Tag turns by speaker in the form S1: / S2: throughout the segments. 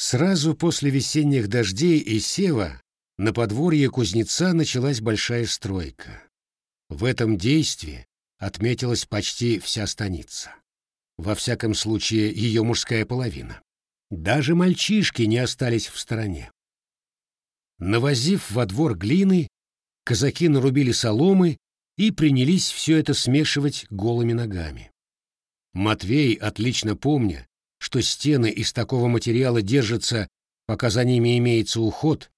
S1: Сразу после весенних дождей и сева на подворье кузнеца началась большая стройка. В этом действии отметилась почти вся станица. Во всяком случае, ее мужская половина. Даже мальчишки не остались в стороне. Навозив во двор глины, казаки нарубили соломы и принялись все это смешивать голыми ногами. Матвей, отлично помня, что стены из такого материала держатся, пока за ними имеется уход,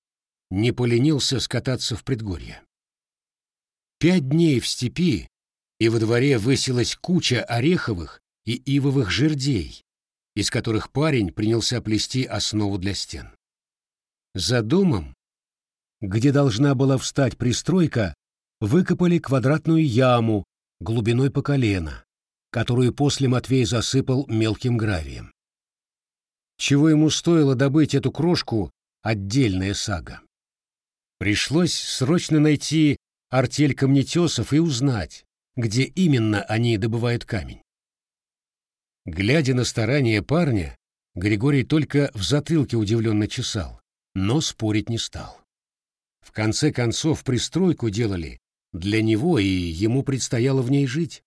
S1: не поленился скататься в предгорье. Пять дней в степи, и во дворе высилась куча ореховых и ивовых жердей, из которых парень принялся плести основу для стен. За домом, где должна была встать пристройка, выкопали квадратную яму глубиной по колено, которую после Матвей засыпал мелким гравием. Чего ему стоило добыть эту крошку — отдельная сага. Пришлось срочно найти артель камнетесов и узнать, где именно они добывают камень. Глядя на старания парня, Григорий только в затылке удивленно чесал, но спорить не стал. В конце концов, пристройку делали для него, и ему предстояло в ней жить.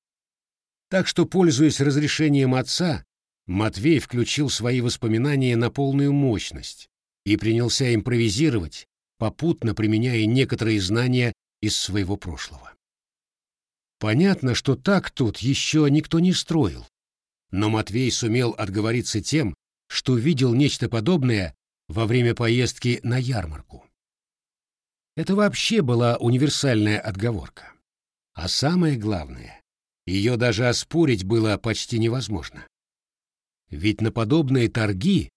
S1: Так что, пользуясь разрешением отца, Матвей включил свои воспоминания на полную мощность и принялся импровизировать, попутно применяя некоторые знания из своего прошлого. Понятно, что так тут еще никто не строил, но Матвей сумел отговориться тем, что видел нечто подобное во время поездки на ярмарку. Это вообще была универсальная отговорка. А самое главное, ее даже оспорить было почти невозможно. Ведь на подобные торги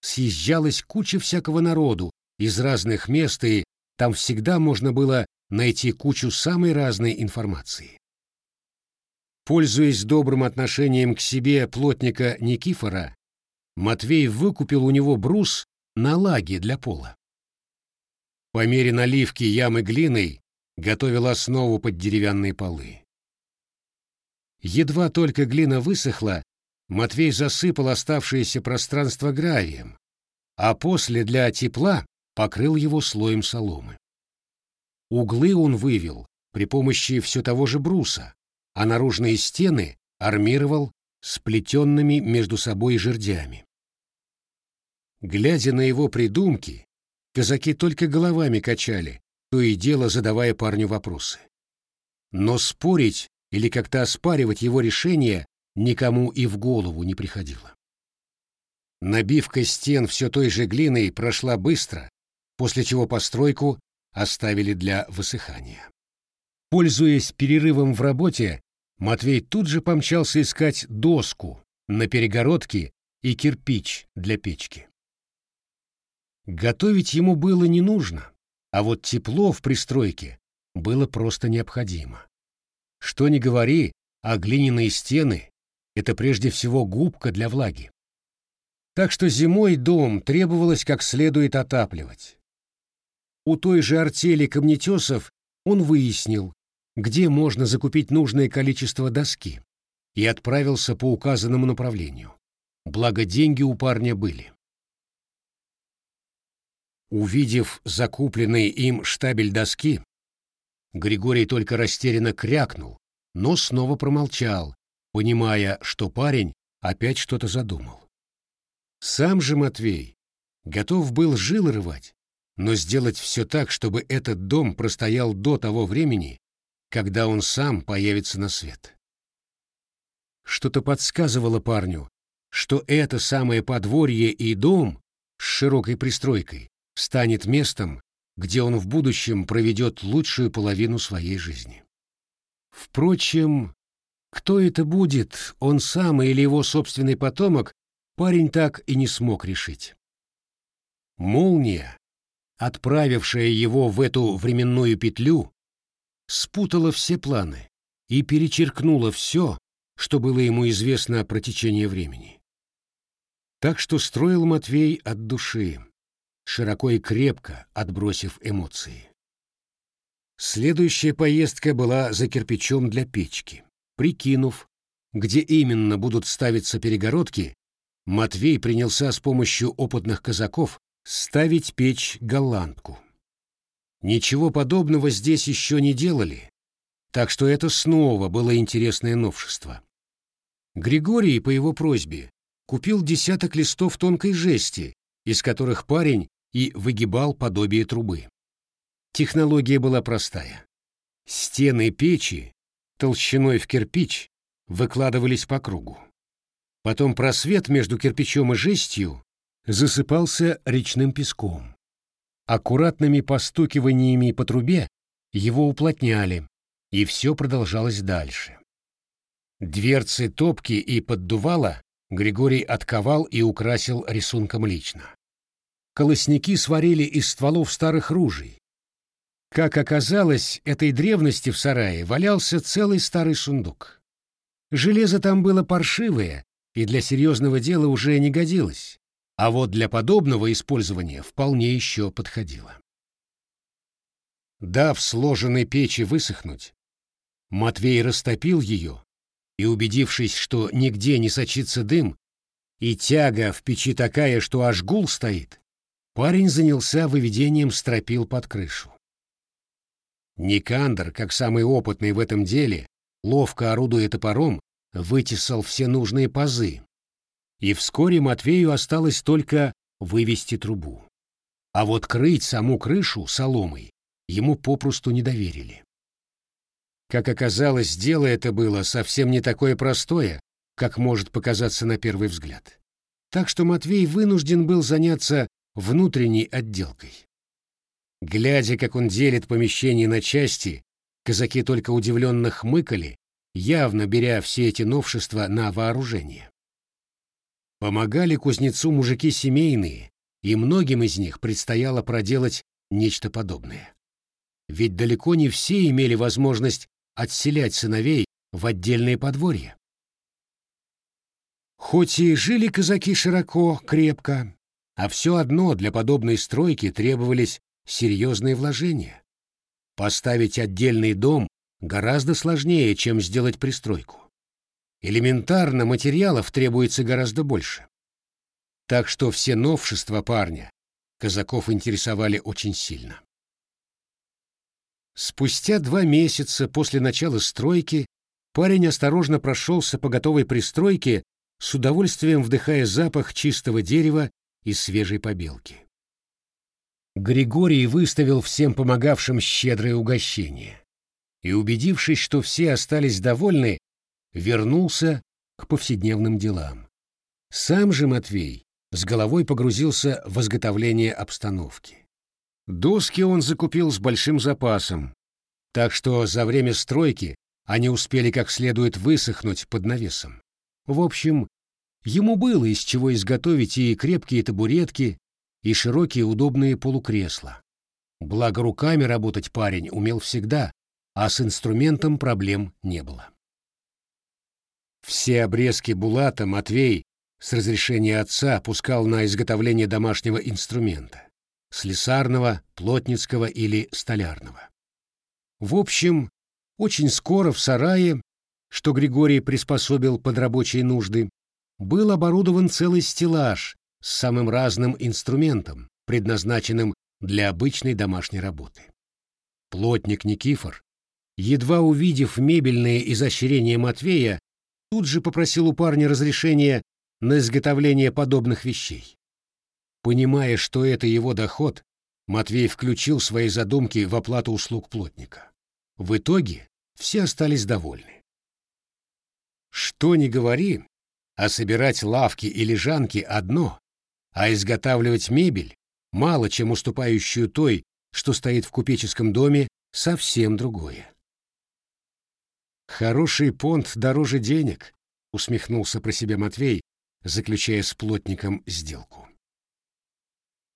S1: съезжалась куча всякого народу из разных мест, и там всегда можно было найти кучу самой разной информации. Пользуясь добрым отношением к себе плотника Никифора, Матвей выкупил у него брус на лаге для пола. По мере наливки ямы глиной готовил основу под деревянные полы. Едва только глина высохла, Матвей засыпал оставшееся пространство гравием, а после для тепла покрыл его слоем соломы. Углы он вывел при помощи все того же бруса, а наружные стены армировал сплетенными между собой жердями. Глядя на его придумки, казаки только головами качали, то и дело задавая парню вопросы. Но спорить или как-то оспаривать его решение никому и в голову не приходило. Набивка стен все той же глиной прошла быстро, после чего постройку оставили для высыхания. Пользуясь перерывом в работе, Матвей тут же помчался искать доску на перегородке и кирпич для печки. Готовить ему было не нужно, а вот тепло в пристройке было просто необходимо. Что ни говори, а глиняные стены — это прежде всего губка для влаги. Так что зимой дом требовалось как следует отапливать. У той же артели камнетесов он выяснил, где можно закупить нужное количество доски, и отправился по указанному направлению. Благо деньги у парня были. Увидев закупленный им штабель доски, Григорий только растерянно крякнул, но снова промолчал, понимая, что парень опять что-то задумал. Сам же Матвей готов был жил рвать, но сделать все так, чтобы этот дом простоял до того времени, когда он сам появится на свет. Что-то подсказывало парню, что это самое подворье и дом с широкой пристройкой станет местом, где он в будущем проведет лучшую половину своей жизни. Впрочем, кто это будет, он сам или его собственный потомок, парень так и не смог решить. Молния, отправившая его в эту временную петлю, спутала все планы и перечеркнула все, что было ему известно про течение времени. Так что строил Матвей от души, широко и крепко отбросив эмоции. Следующая поездка была за кирпичом для печки. Прикинув, где именно будут ставиться перегородки, Матвей принялся с помощью опытных казаков ставить печь голландку. Ничего подобного здесь еще не делали, так что это снова было интересное новшество. Григорий, по его просьбе, купил десяток листов тонкой жести, из которых парень и выгибал подобие трубы. Технология была простая. Стены печи, толщиной в кирпич, выкладывались по кругу. Потом просвет между кирпичом и жестью засыпался речным песком. Аккуратными постукиваниями по трубе его уплотняли, и все продолжалось дальше. Дверцы топки и поддувала Григорий отковал и украсил рисунком лично. Колосники сварили из стволов старых ружей. Как оказалось, этой древности в сарае валялся целый старый сундук. Железо там было паршивое и для серьезного дела уже не годилось а вот для подобного использования вполне еще подходило. Дав сложенной печи высохнуть, Матвей растопил ее и, убедившись, что нигде не сочится дым, и тяга в печи такая, что аж гул стоит, парень занялся выведением стропил под крышу. Никандр, как самый опытный в этом деле, ловко орудуя топором, вытесал все нужные пазы, и вскоре Матвею осталось только вывести трубу. А вот крыть саму крышу соломой ему попросту не доверили. Как оказалось, дело это было совсем не такое простое, как может показаться на первый взгляд. Так что Матвей вынужден был заняться внутренней отделкой. Глядя, как он делит помещение на части, казаки только удивленно хмыкали, явно беря все эти новшества на вооружение. Помогали кузнецу мужики семейные, и многим из них предстояло проделать нечто подобное. Ведь далеко не все имели возможность отселять сыновей в отдельные подворья. Хоть и жили казаки широко, крепко, а все одно для подобной стройки требовались серьезные вложения. Поставить отдельный дом гораздо сложнее, чем сделать пристройку. Элементарно материалов требуется гораздо больше. Так что все новшества парня казаков интересовали очень сильно. Спустя два месяца после начала стройки парень осторожно прошелся по готовой пристройке, с удовольствием вдыхая запах чистого дерева и свежей побелки. Григорий выставил всем помогавшим щедрое угощение. И, убедившись, что все остались довольны, вернулся к повседневным делам. Сам же Матвей с головой погрузился в изготовление обстановки. Доски он закупил с большим запасом, так что за время стройки они успели как следует высохнуть под навесом. В общем, ему было из чего изготовить и крепкие табуретки, и широкие удобные полукресла. Благо руками работать парень умел всегда, а с инструментом проблем не было. Все обрезки булата Матвей с разрешения отца опускал на изготовление домашнего инструмента — слесарного, плотницкого или столярного. В общем, очень скоро в сарае, что Григорий приспособил под рабочие нужды, был оборудован целый стеллаж с самым разным инструментом, предназначенным для обычной домашней работы. Плотник Никифор, едва увидев мебельные изощрения Матвея, тут же попросил у парня разрешения на изготовление подобных вещей. Понимая, что это его доход, Матвей включил свои задумки в оплату услуг плотника. В итоге все остались довольны. Что ни говори, а собирать лавки и лежанки одно, а изготавливать мебель, мало чем уступающую той, что стоит в купеческом доме, совсем другое. Хороший понт дороже денег, усмехнулся про себя Матвей, заключая с плотником сделку.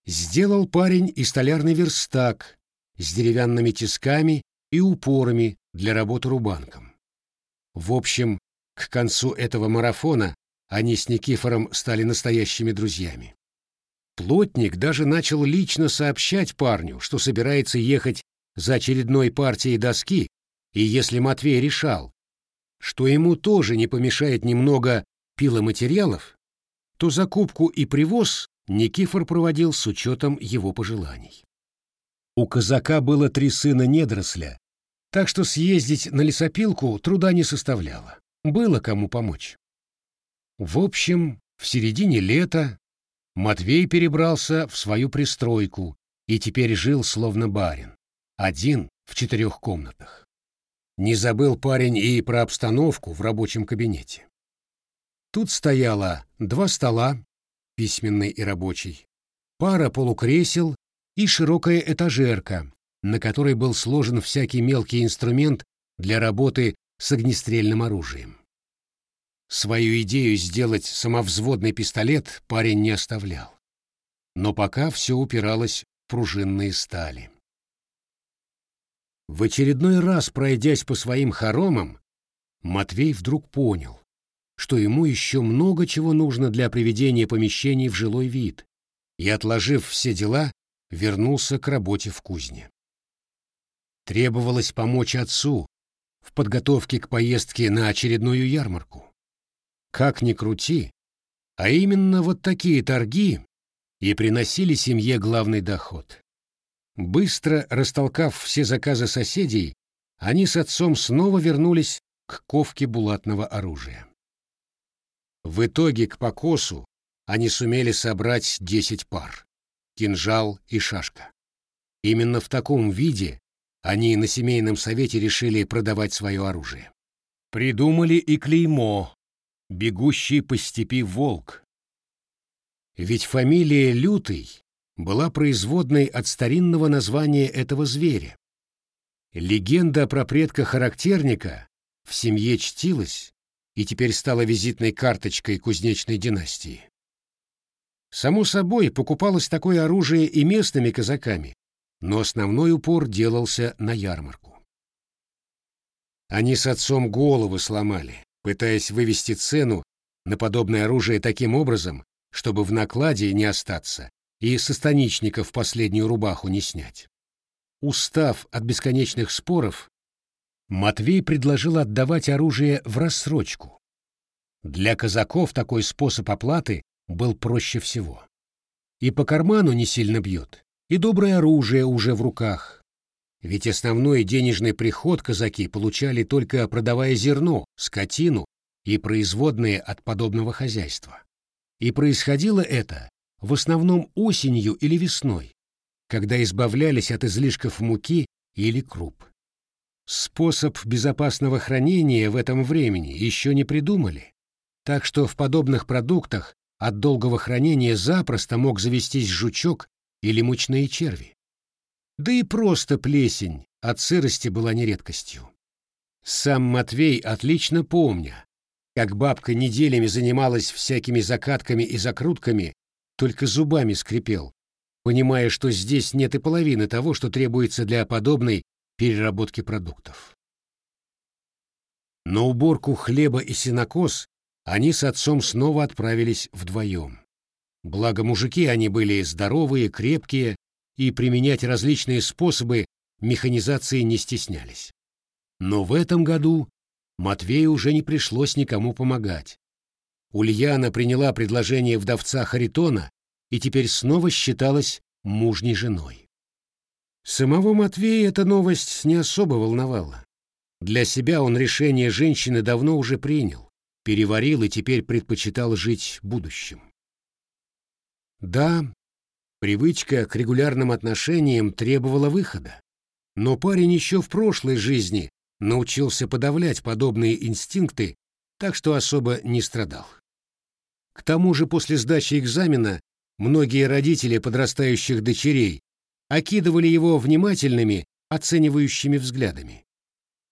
S1: Сделал парень и столярный верстак с деревянными тисками и упорами для работы рубанком. В общем, к концу этого марафона они с Никифором стали настоящими друзьями. Плотник даже начал лично сообщать парню, что собирается ехать за очередной партией доски и если Матвей решал, что ему тоже не помешает немного пиломатериалов, то закупку и привоз Никифор проводил с учетом его пожеланий. У казака было три сына недоросля, так что съездить на лесопилку труда не составляло. Было кому помочь. В общем, в середине лета Матвей перебрался в свою пристройку и теперь жил словно барин, один в четырех комнатах. Не забыл парень и про обстановку в рабочем кабинете. Тут стояло два стола, письменный и рабочий, пара полукресел и широкая этажерка, на которой был сложен всякий мелкий инструмент для работы с огнестрельным оружием. Свою идею сделать самовзводный пистолет парень не оставлял. Но пока все упиралось в пружинные стали. В очередной раз, пройдясь по своим хоромам, Матвей вдруг понял, что ему еще много чего нужно для приведения помещений в жилой вид, и, отложив все дела, вернулся к работе в кузне. Требовалось помочь отцу в подготовке к поездке на очередную ярмарку. Как ни крути, а именно вот такие торги и приносили семье главный доход. Быстро растолкав все заказы соседей, они с отцом снова вернулись к ковке булатного оружия. В итоге к покосу они сумели собрать десять пар — кинжал и шашка. Именно в таком виде они на семейном совете решили продавать свое оружие. Придумали и клеймо бегущий по степи волк. Ведь фамилия Лютый была производной от старинного названия этого зверя. Легенда про предка характерника в семье чтилась и теперь стала визитной карточкой кузнечной династии. Само собой, покупалось такое оружие и местными казаками, но основной упор делался на ярмарку. Они с отцом головы сломали, пытаясь вывести цену на подобное оружие таким образом, чтобы в накладе не остаться и со станичников последнюю рубаху не снять. Устав от бесконечных споров, Матвей предложил отдавать оружие в рассрочку. Для казаков такой способ оплаты был проще всего. И по карману не сильно бьет, и доброе оружие уже в руках, ведь основной денежный приход казаки получали только продавая зерно, скотину и производные от подобного хозяйства. И происходило это в основном осенью или весной, когда избавлялись от излишков муки или круп. Способ безопасного хранения в этом времени еще не придумали, так что в подобных продуктах от долгого хранения запросто мог завестись жучок или мучные черви. Да и просто плесень от сырости была не редкостью. Сам Матвей отлично помня, как бабка неделями занималась всякими закатками и закрутками, только зубами скрипел, понимая, что здесь нет и половины того, что требуется для подобной переработки продуктов. На уборку хлеба и сенокос они с отцом снова отправились вдвоем. Благо мужики они были здоровые, крепкие, и применять различные способы механизации не стеснялись. Но в этом году Матвею уже не пришлось никому помогать. Ульяна приняла предложение вдовца Харитона и теперь снова считалась мужней женой. Самого Матвея эта новость не особо волновала. Для себя он решение женщины давно уже принял, переварил и теперь предпочитал жить будущим. Да, Привычка к регулярным отношениям требовала выхода. Но парень еще в прошлой жизни научился подавлять подобные инстинкты, так что особо не страдал. К тому же после сдачи экзамена многие родители подрастающих дочерей окидывали его внимательными, оценивающими взглядами.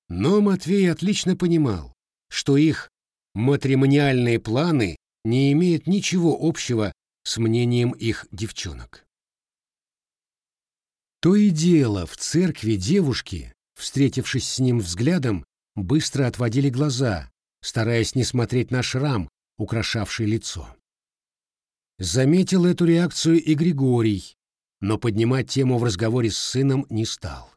S1: Но Матвей отлично понимал, что их матримониальные планы не имеют ничего общего с мнением их девчонок. То и дело, в церкви девушки, встретившись с ним взглядом, быстро отводили глаза, стараясь не смотреть на шрам, украшавший лицо. Заметил эту реакцию и Григорий, но поднимать тему в разговоре с сыном не стал,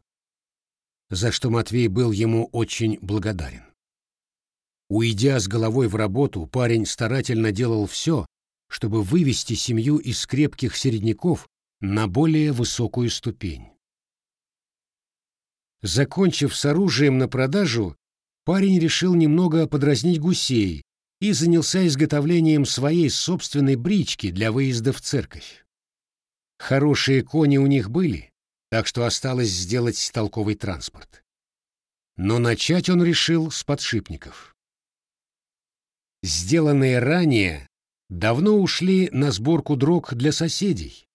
S1: за что Матвей был ему очень благодарен. Уйдя с головой в работу, парень старательно делал все, чтобы вывести семью из крепких середняков на более высокую ступень. Закончив с оружием на продажу, парень решил немного подразнить гусей и занялся изготовлением своей собственной брички для выезда в церковь. Хорошие кони у них были, так что осталось сделать толковый транспорт. Но начать он решил с подшипников. Сделанные ранее давно ушли на сборку дрог для соседей.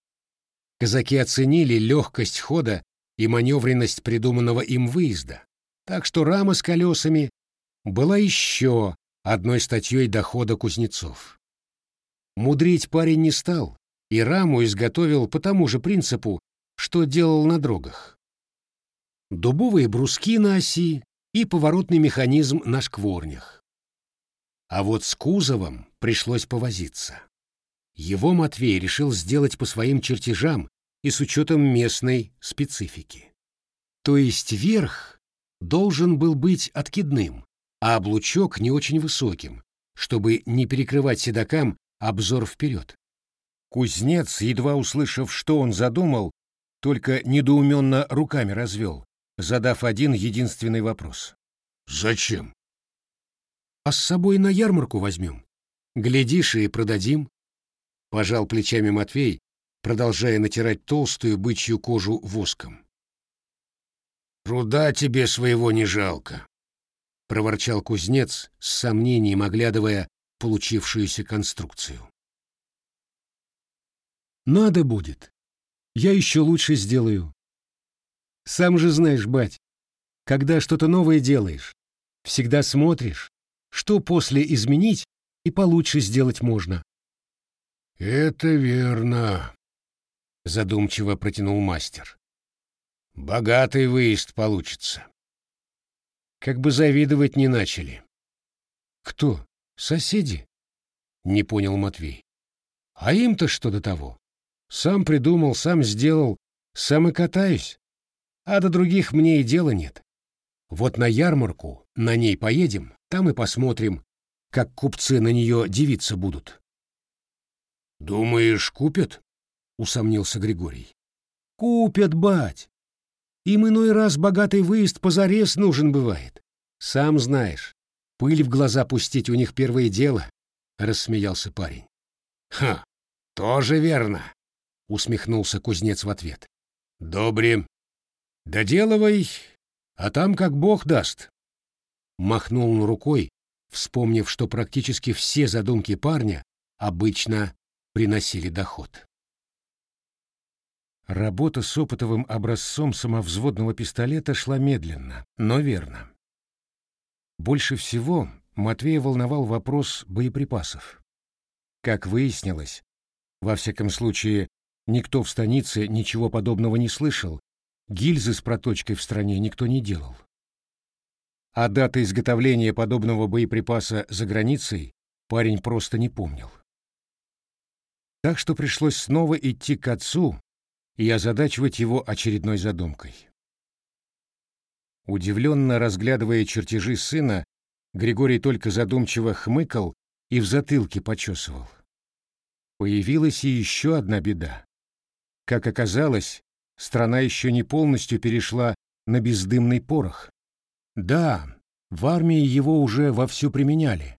S1: Казаки оценили легкость хода и маневренность придуманного им выезда, так что рама с колесами была еще одной статьей дохода кузнецов. Мудрить парень не стал, и раму изготовил по тому же принципу, что делал на дрогах. Дубовые бруски на оси и поворотный механизм на шкворнях. А вот с кузовом пришлось повозиться. Его Матвей решил сделать по своим чертежам и с учетом местной специфики. То есть верх должен был быть откидным, а облучок не очень высоким, чтобы не перекрывать седокам обзор вперед. Кузнец, едва услышав, что он задумал, только недоуменно руками развел, задав один единственный вопрос. «Зачем?» «А с собой на ярмарку возьмем. Глядишь и продадим», — пожал плечами Матвей, продолжая натирать толстую бычью кожу воском.
S2: «Труда тебе своего не жалко», — проворчал кузнец, с сомнением оглядывая получившуюся конструкцию.
S1: «Надо будет. Я еще лучше сделаю. Сам же знаешь, бать, когда что-то новое делаешь, всегда смотришь, что после изменить и получше сделать можно».
S2: «Это верно», задумчиво протянул мастер. Богатый выезд получится. Как бы завидовать не начали.
S1: Кто? Соседи? Не понял Матвей. А им-то что до того? Сам придумал, сам сделал, сам и катаюсь. А до других мне и дела нет. Вот на ярмарку на ней поедем, там и посмотрим, как купцы на нее дивиться будут.
S2: Думаешь, купят?
S1: — усомнился Григорий. «Купят, бать! Им иной раз богатый выезд позарез нужен бывает. Сам знаешь, пыль в глаза пустить у них первое дело», — рассмеялся парень.
S2: «Ха, тоже верно», —
S1: усмехнулся кузнец в ответ.
S2: «Добре. Доделывай, а там как бог даст».
S1: Махнул он рукой, вспомнив, что практически все задумки парня обычно приносили доход. Работа с опытовым образцом самовзводного пистолета шла медленно, но верно. Больше всего Матвея волновал вопрос боеприпасов. Как выяснилось, во всяком случае, никто в станице ничего подобного не слышал, гильзы с проточкой в стране никто не делал. А дата изготовления подобного боеприпаса за границей парень просто не помнил. Так что пришлось снова идти к отцу и озадачивать его очередной задумкой. Удивленно разглядывая чертежи сына, Григорий только задумчиво хмыкал и в затылке почесывал. Появилась и еще одна беда. Как оказалось, страна еще не полностью перешла на бездымный порох. Да, в армии его уже вовсю применяли,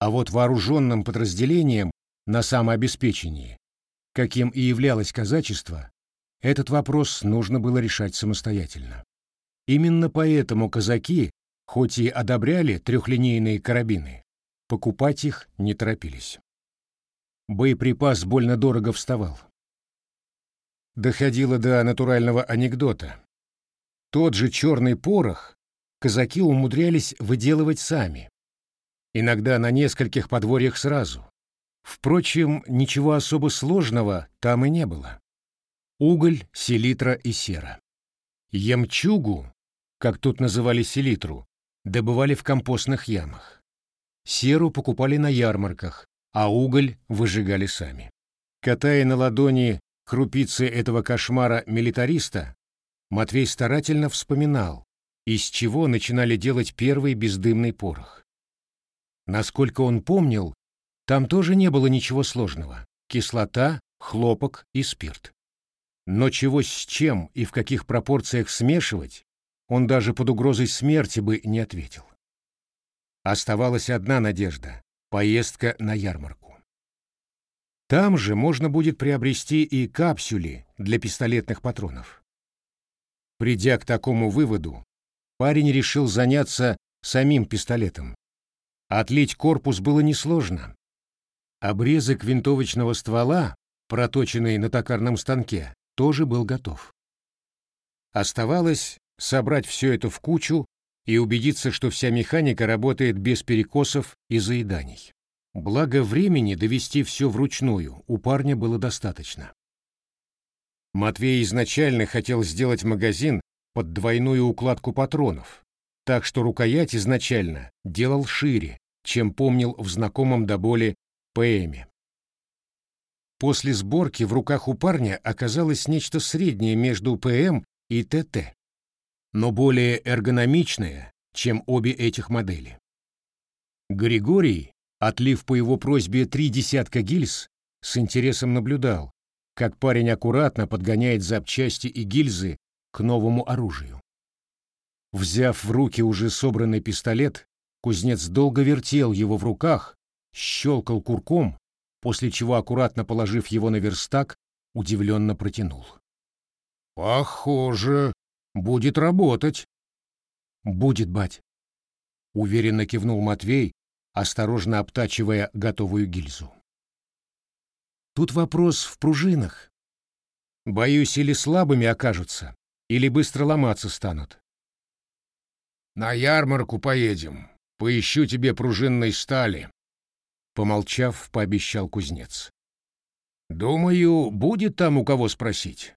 S1: а вот вооруженным подразделениям на самообеспечении, каким и являлось казачество, этот вопрос нужно было решать самостоятельно. Именно поэтому казаки, хоть и одобряли трехлинейные карабины, покупать их не торопились. Боеприпас больно дорого вставал. Доходило до натурального анекдота. Тот же черный порох казаки умудрялись выделывать сами, иногда на нескольких подворьях сразу. Впрочем, ничего особо сложного там и не было уголь, селитра и сера. Ямчугу, как тут называли селитру, добывали в компостных ямах. Серу покупали на ярмарках, а уголь выжигали сами. Катая на ладони крупицы этого кошмара милитариста, Матвей старательно вспоминал, из чего начинали делать первый бездымный порох. Насколько он помнил, Там тоже не было ничего сложного. Кислота, хлопок и спирт. Но чего с чем и в каких пропорциях смешивать, он даже под угрозой смерти бы не ответил. Оставалась одна надежда — поездка на ярмарку. Там же можно будет приобрести и капсюли для пистолетных патронов. Придя к такому выводу, парень решил заняться самим пистолетом. Отлить корпус было несложно. Обрезок винтовочного ствола, проточенный на токарном станке, тоже был готов. Оставалось собрать все это в кучу и убедиться, что вся механика работает без перекосов и заеданий. Благо времени довести все вручную у парня было достаточно. Матвей изначально хотел сделать магазин под двойную укладку патронов, так что рукоять изначально делал шире, чем помнил в знакомом до боли ПМе. После сборки в руках у парня оказалось нечто среднее между ПМ и ТТ но более эргономичная, чем обе этих модели. Григорий, отлив по его просьбе три десятка гильз, с интересом наблюдал, как парень аккуратно подгоняет запчасти и гильзы к новому оружию. Взяв в руки уже собранный пистолет, кузнец долго вертел его в руках, щелкал курком, после чего, аккуратно положив его на верстак, удивленно протянул. «Похоже, Будет работать. Будет, бать. Уверенно кивнул Матвей, осторожно обтачивая готовую гильзу. Тут вопрос в пружинах. Боюсь, или слабыми окажутся, или быстро ломаться станут. На ярмарку поедем. Поищу тебе пружинной стали. Помолчав, пообещал кузнец. Думаю, будет там у кого спросить.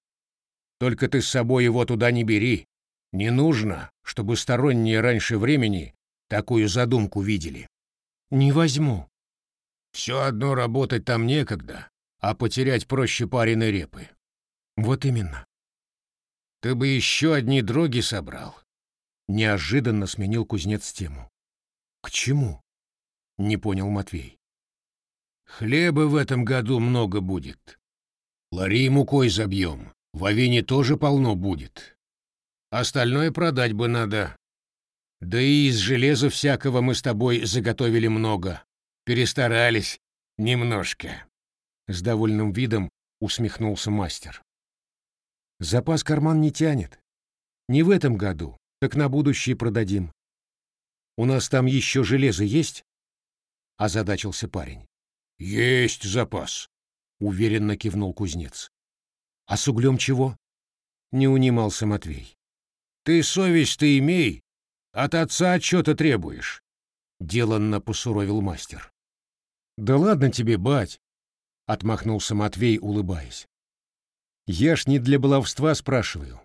S1: Только ты с собой его туда не бери. Не нужно, чтобы сторонние раньше времени такую задумку видели. Не возьму. Все одно работать там некогда, а потерять проще пареной репы. Вот именно. Ты бы еще одни дроги собрал. Неожиданно сменил кузнец тему. К чему? Не понял Матвей. Хлеба в этом году много будет. Лари мукой забьем, в Авине тоже полно будет. Остальное продать бы надо. Да и из железа всякого мы с тобой заготовили много. Перестарались немножко. С довольным видом усмехнулся мастер. Запас карман не тянет. Не в этом году, так на будущее продадим. У нас там еще железо есть? Озадачился парень. Есть запас, уверенно кивнул кузнец. А с углем чего? Не унимался Матвей. Ты совесть-то имей, от отца отчета требуешь. Деланно посуровил мастер. Да ладно тебе, бать, отмахнулся Матвей, улыбаясь. Я ж не для баловства спрашиваю.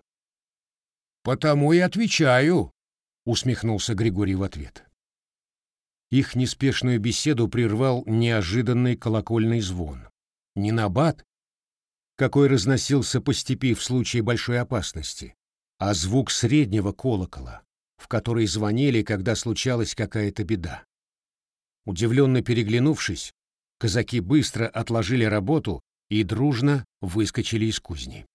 S1: Потому и отвечаю, усмехнулся Григорий в ответ. Их неспешную беседу прервал неожиданный колокольный звон. Не набат, какой разносился по степи в случае большой опасности, а звук среднего колокола, в который звонили, когда случалась какая-то беда. Удивленно переглянувшись, казаки быстро отложили работу и дружно выскочили из кузни.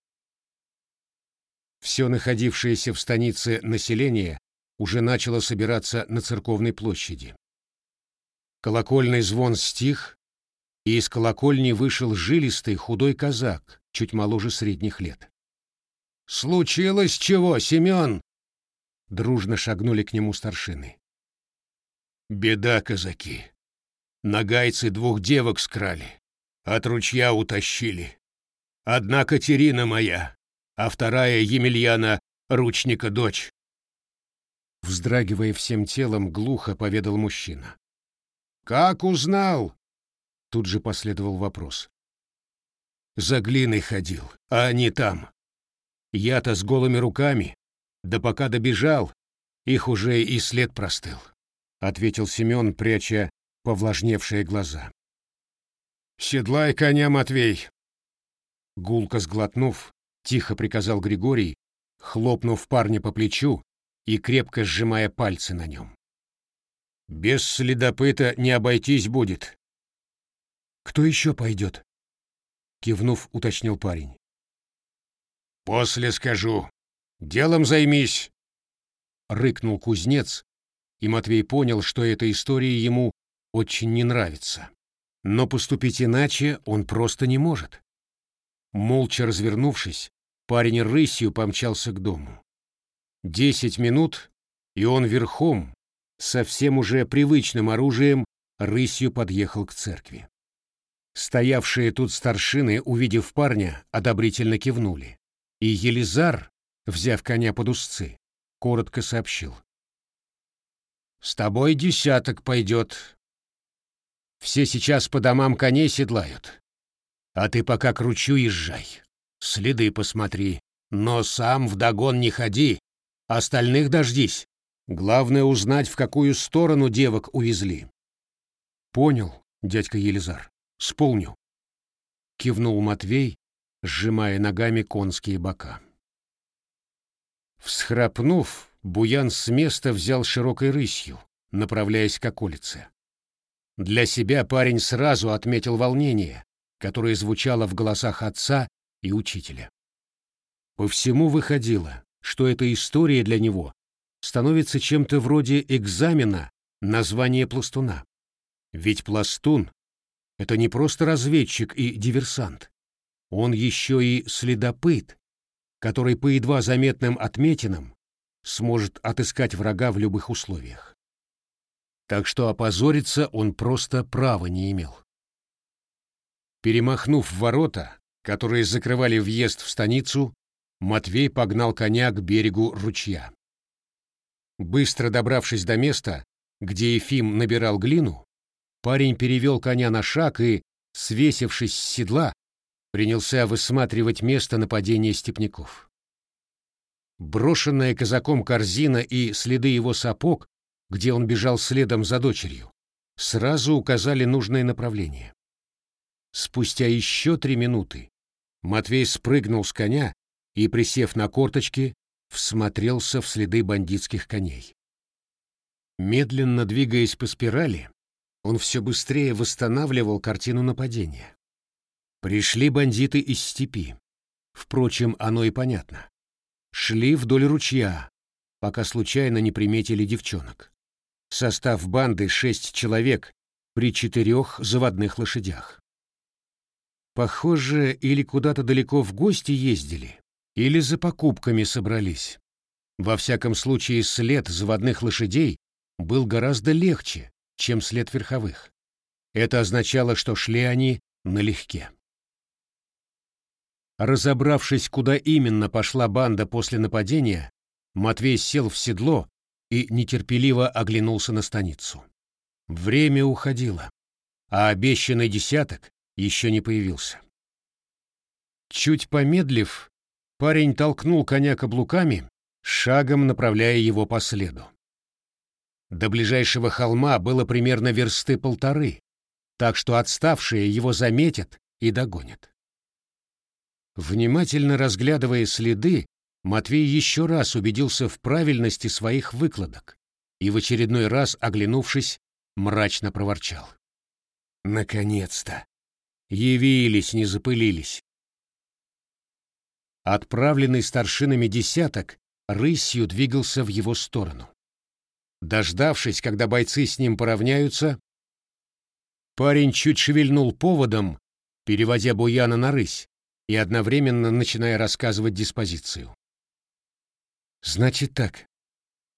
S1: Все находившееся в станице население уже начало собираться на церковной площади. Колокольный звон стих, и из колокольни вышел жилистый худой казак, чуть моложе средних лет. «Случилось чего, Семен?» Дружно шагнули к нему старшины. «Беда, казаки. Нагайцы двух девок скрали, от ручья утащили. Одна Катерина моя, а вторая Емельяна, ручника дочь». Вздрагивая всем телом, глухо поведал мужчина. «Как узнал?» Тут же последовал вопрос. За глиной ходил, а они там. Я-то с голыми руками, да пока добежал, их уже и след простыл, — ответил Семен, пряча повлажневшие глаза. «Седлай коня, Матвей!» Гулко сглотнув, тихо приказал Григорий, хлопнув парня по плечу и крепко сжимая пальцы на нем. «Без следопыта не обойтись будет.
S2: Кто еще пойдет? Кивнув, уточнил парень.
S1: После скажу. Делом займись. Рыкнул кузнец, и Матвей понял, что эта история ему очень не нравится. Но поступить иначе он просто не может. Молча развернувшись, парень рысью помчался к дому. Десять минут, и он верхом, совсем уже привычным оружием, рысью подъехал к церкви. Стоявшие тут старшины, увидев парня, одобрительно кивнули. И Елизар, взяв коня под узцы, коротко сообщил. «С тобой десяток пойдет. Все сейчас по домам коней седлают. А ты пока кручу езжай. Следы посмотри. Но сам вдогон не ходи. Остальных дождись. Главное узнать, в какую сторону девок увезли.
S2: Понял, дядька Елизар. Сполню. Кивнул Матвей, сжимая ногами конские бока.
S1: Всхрапнув, Буян с места взял широкой рысью, направляясь к околице. Для себя парень сразу отметил волнение, которое звучало в голосах отца и учителя. По всему выходило, что эта история для него становится чем-то вроде экзамена на звание пластуна. Ведь пластун — это не просто разведчик и диверсант. Он еще и следопыт, который по едва заметным отметинам сможет отыскать врага в любых условиях. Так что опозориться он просто права не имел. Перемахнув ворота, которые закрывали въезд в станицу, Матвей погнал коня к берегу ручья. Быстро добравшись до места, где Ефим набирал глину, парень перевел коня на шаг и, свесившись с седла, принялся высматривать место нападения степняков. Брошенная казаком корзина и следы его сапог, где он бежал следом за дочерью, сразу указали нужное направление. Спустя еще три минуты Матвей спрыгнул с коня и, присев на корточки, всмотрелся в следы бандитских коней. Медленно двигаясь по спирали, он все быстрее восстанавливал картину нападения. Пришли бандиты из степи. Впрочем, оно и понятно. Шли вдоль ручья, пока случайно не приметили девчонок. Состав банды шесть человек при четырех заводных лошадях. Похоже, или куда-то далеко в гости ездили, или за покупками собрались. Во всяком случае, след заводных лошадей был гораздо легче, чем след верховых. Это означало, что шли они налегке. Разобравшись, куда именно пошла банда после нападения, Матвей сел в седло и нетерпеливо оглянулся на станицу. Время уходило, а обещанный десяток еще не появился. Чуть помедлив, Парень толкнул коня каблуками, шагом направляя его по следу. До ближайшего холма было примерно версты полторы, так что отставшие его заметят и догонят. Внимательно разглядывая следы, Матвей еще раз убедился в правильности своих выкладок и в очередной раз, оглянувшись, мрачно проворчал. «Наконец-то! Явились, не запылились!» Отправленный старшинами десяток рысью двигался в его сторону. Дождавшись, когда бойцы с ним поравняются, парень чуть шевельнул поводом, переводя Буяна на рысь и одновременно начиная рассказывать диспозицию. Значит так,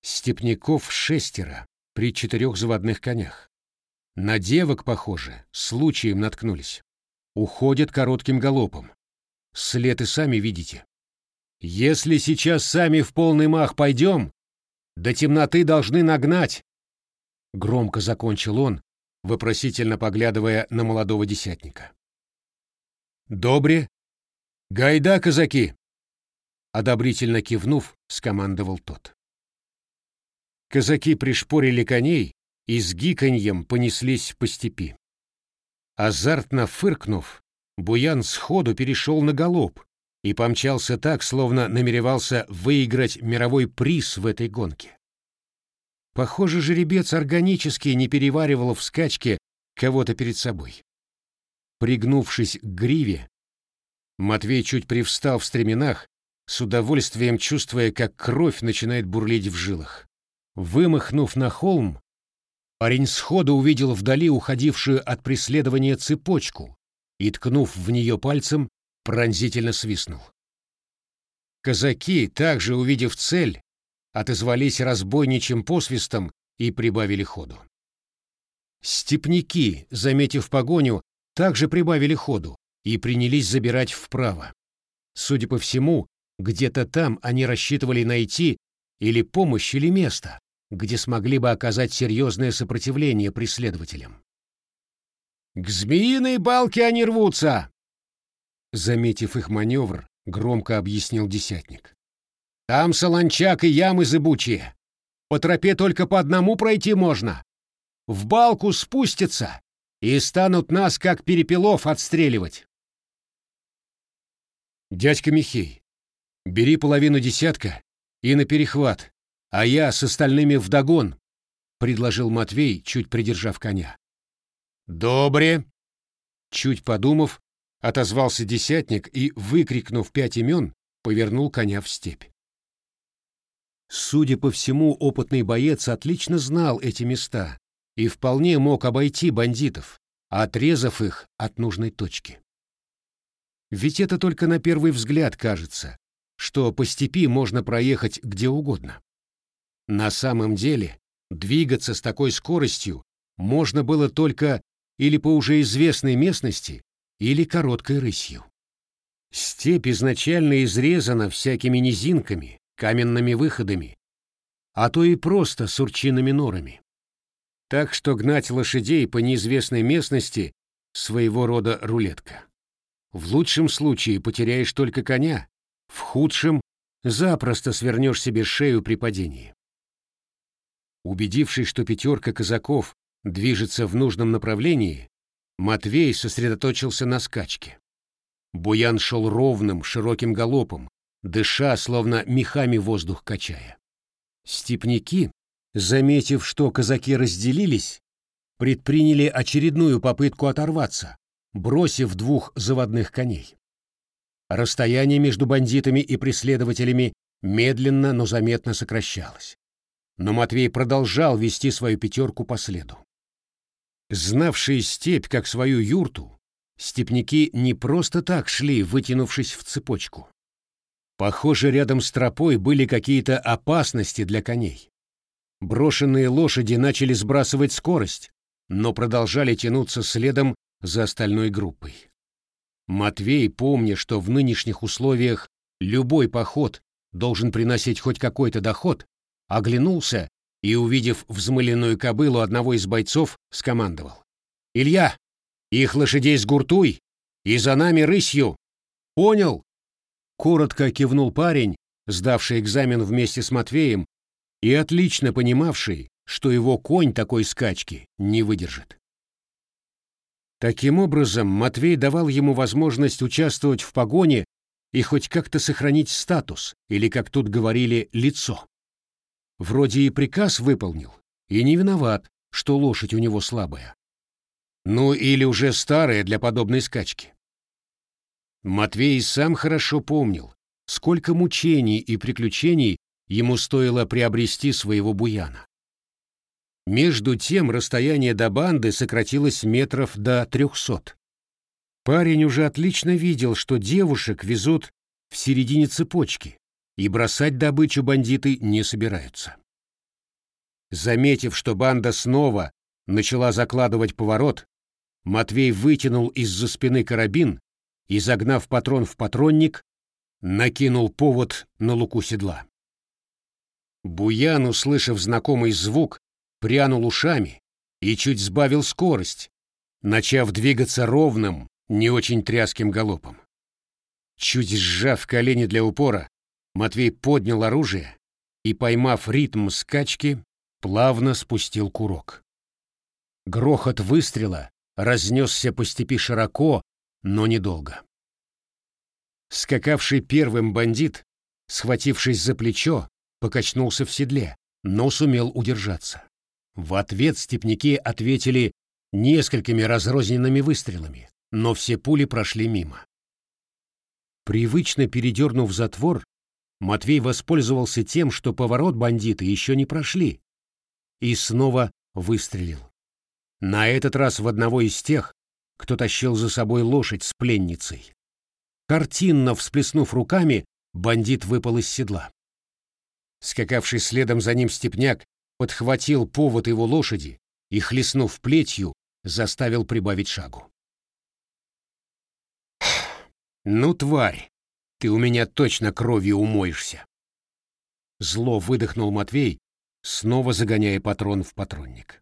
S1: степняков шестеро при четырех заводных конях. На девок, похоже, случаем наткнулись. Уходят коротким галопом. След и сами видите. Если сейчас сами в полный мах пойдем, до темноты должны нагнать. Громко закончил он, вопросительно поглядывая на молодого десятника. «Добре. Гайда, казаки!» Одобрительно кивнув, скомандовал тот. Казаки пришпорили коней и с гиканьем понеслись по степи. Азартно фыркнув, Буян сходу перешел на галоп и помчался так, словно намеревался выиграть мировой приз в этой гонке. Похоже, жеребец органически не переваривал в скачке кого-то перед собой. Пригнувшись к гриве, Матвей чуть привстал в стременах, с удовольствием чувствуя, как кровь начинает бурлить в жилах. Вымахнув на холм, парень сходу увидел вдали уходившую от преследования цепочку и, ткнув в нее пальцем, пронзительно свистнул. Казаки, также увидев цель, отозвались разбойничьим посвистом и прибавили ходу. Степняки, заметив погоню, также прибавили ходу и принялись забирать вправо. Судя по всему, где-то там они рассчитывали найти или помощь, или место, где смогли бы оказать серьезное сопротивление преследователям. «К змеиной балке они рвутся!» Заметив их маневр, громко объяснил десятник. «Там солончак и ямы зыбучие. По тропе только по одному пройти можно. В балку спустятся и станут нас, как перепелов, отстреливать». «Дядька Михей, бери половину десятка и на перехват, а я с остальными вдогон», — предложил Матвей, чуть придержав коня. «Добре!» Чуть подумав, отозвался десятник и, выкрикнув пять имен, повернул коня в степь. Судя по всему, опытный боец отлично знал эти места и вполне мог обойти бандитов, отрезав их от нужной точки. Ведь это только на первый взгляд кажется, что по степи можно проехать где угодно. На самом деле, двигаться с такой скоростью можно было только или по уже известной местности, или короткой рысью. Степь изначально изрезана всякими низинками, каменными выходами, а то и просто сурчинными норами. Так что гнать лошадей по неизвестной местности — своего рода рулетка. В лучшем случае потеряешь только коня, в худшем — запросто свернешь себе шею при падении. Убедившись, что пятерка казаков движется в нужном направлении, Матвей сосредоточился на скачке. Буян шел ровным, широким галопом, дыша, словно мехами воздух качая. Степняки, заметив, что казаки разделились, предприняли очередную попытку оторваться, бросив двух заводных коней. Расстояние между бандитами и преследователями медленно, но заметно сокращалось. Но Матвей продолжал вести свою пятерку по следу. Знавшие степь как свою юрту, степняки не просто так шли, вытянувшись в цепочку. Похоже, рядом с тропой были какие-то опасности для коней. Брошенные лошади начали сбрасывать скорость, но продолжали тянуться следом за остальной группой. Матвей, помня, что в нынешних условиях любой поход должен приносить хоть какой-то доход, оглянулся и, увидев взмыленную кобылу одного из бойцов, скомандовал. «Илья, их лошадей сгуртуй, и за нами рысью!» «Понял!» Коротко кивнул парень, сдавший экзамен вместе с Матвеем и отлично понимавший, что его конь такой скачки не выдержит. Таким образом, Матвей давал ему возможность участвовать в погоне и хоть как-то сохранить статус, или, как тут говорили, лицо. Вроде и приказ выполнил, и не виноват, что лошадь у него слабая. Ну или уже старая для подобной скачки. Матвей сам хорошо помнил, сколько мучений и приключений ему стоило приобрести своего буяна. Между тем расстояние до банды сократилось метров до трехсот. Парень уже отлично видел, что девушек везут в середине цепочки, и бросать добычу бандиты не собираются. Заметив, что банда снова начала закладывать поворот, Матвей вытянул из-за спины карабин и, загнав патрон в патронник, накинул повод на луку седла. Буян, услышав знакомый звук, прянул ушами и чуть сбавил скорость, начав двигаться ровным, не очень тряским галопом. Чуть сжав колени для упора, Матвей поднял оружие и, поймав ритм скачки, плавно спустил курок. Грохот выстрела разнесся по степи широко, но недолго. Скакавший первым бандит, схватившись за плечо, покачнулся в седле, но сумел удержаться. В ответ степняки ответили несколькими разрозненными выстрелами, но все пули прошли мимо. Привычно передернув затвор, Матвей воспользовался тем, что поворот бандиты еще не прошли, и снова выстрелил. На этот раз в одного из тех, кто тащил за собой лошадь с пленницей. Картинно всплеснув руками, бандит выпал из седла. Скакавший следом за ним степняк подхватил повод его лошади и, хлестнув плетью, заставил прибавить шагу. «Ну, тварь, ты у меня точно кровью умоешься!» Зло выдохнул Матвей, снова загоняя патрон в патронник.